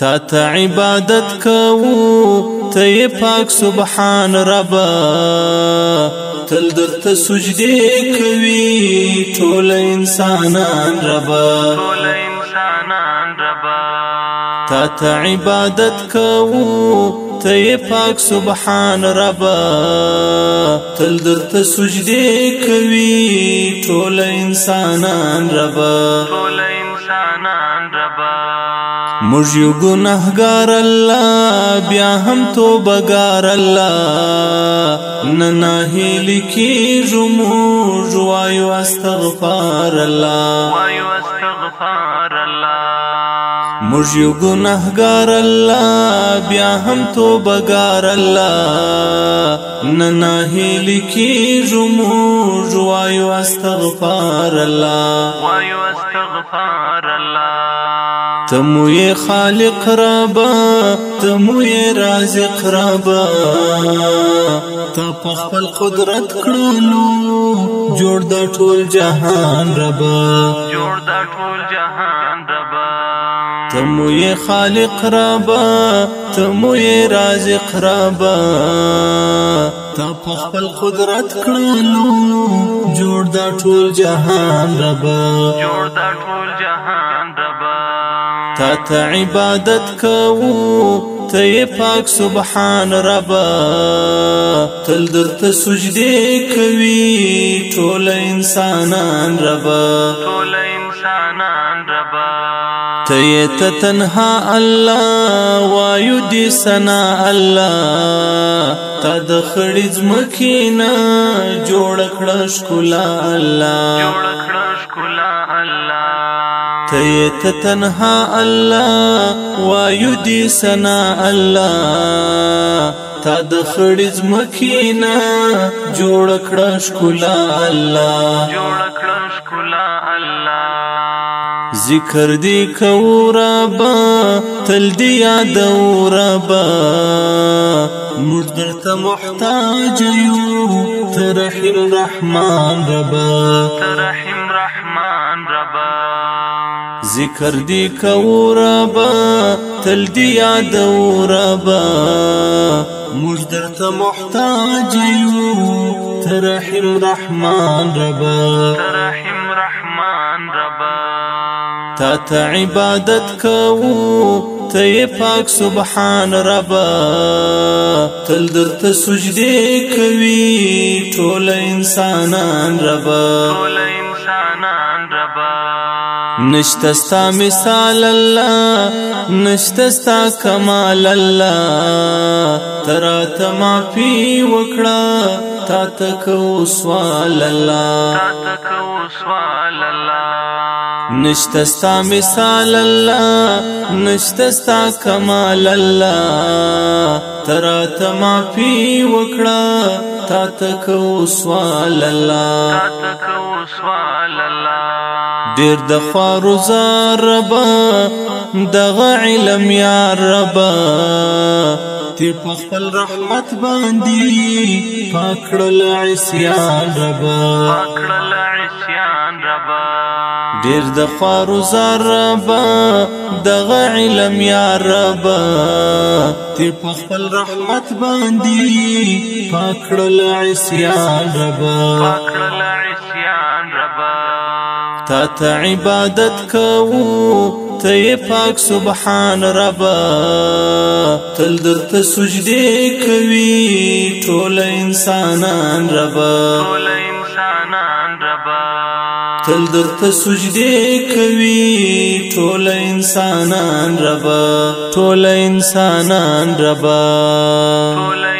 تا ته عبادت کوو ته پاک سبحان رب تل درته سجدي کوي ټول انسانان رب ټول انسانان رب تا ته عبادت کوو ته پاک سبحان رب تل درته سجدي کوي ټول انسانان رب ټول انسانان رب موږ یو ګناهګار الله بیا هم توبګار الله نه نه لیکي موږ وایو استغفار الله وایو استغفار الله موږ یو ګناهګار الله بیا هم توبګار الله نه نه لیکي موږ وایو استغفار الله وایو استغفار الله تموی خالق ربا تموی رازق ربا تا په خپل قدرت کړلو جوړ د ټول جهان ربا جوړ د ټول جهان ربا تموی خالق ربا تموی رازق ربا تا په خپل قدرت کړلو جوړ د ټول جهان ربا جوړ د ټول جهان تا ته عبادت کوو ته پاک سبحان رب تل درته سجدي کوي ټول انسانان رب ټول انسانان رب ته تنها الله وایو دي سنا الله تا د خړې ځمکې نه جوړ کړه ښکلا الله جوړ کړه ښکلا دې ته تنها الله وایو دې سنا الله تا د خړې ځمکینا جوړ کړه ښکلا الله جوړ کړه ښکلا الله ذکر دې کو ربا تل دې یاد ربا مجدرت محتاج يو ترحم رحمن ربا ترحم رحمن ربا ذکر دی کو ربا تل دی یاد ربا موږ درته محتاج یو ترحم رحمان ربا ترحم رحمان ربا تا ته عبادت کوو ته پاک سبحان ربا تل درته سجدي کوي ټول انسانان ربا ټول انسانان ربا نشته ستا مثال الله نشته ستا کمال الله ترا ته معفي وکړه تا ته کو سوال الله نشته ستا مثال الله نشته ستا کمال الله ترا ته معفي وکړه تا ته کو سوال الله تا ته کو سوال الله ډیر د خوارو زاربا دغه علم یا ربا تی په خپل رحمت باندې پاکړل عصيان ربا پاکړل عصيان ربا ډیر د خوارو زاربا دغه علم یا ربا تی په خپل رحمت باندې پاکړل عصيان ربا پاکړل تا عبادت کوو ته پاک سبحان ربا تل درته سجدي کوي ټول انسانان ربا ټول انسانان ربا تل درته سجدي کوي ټول انسانان ربا ټول انسانان ربا ټول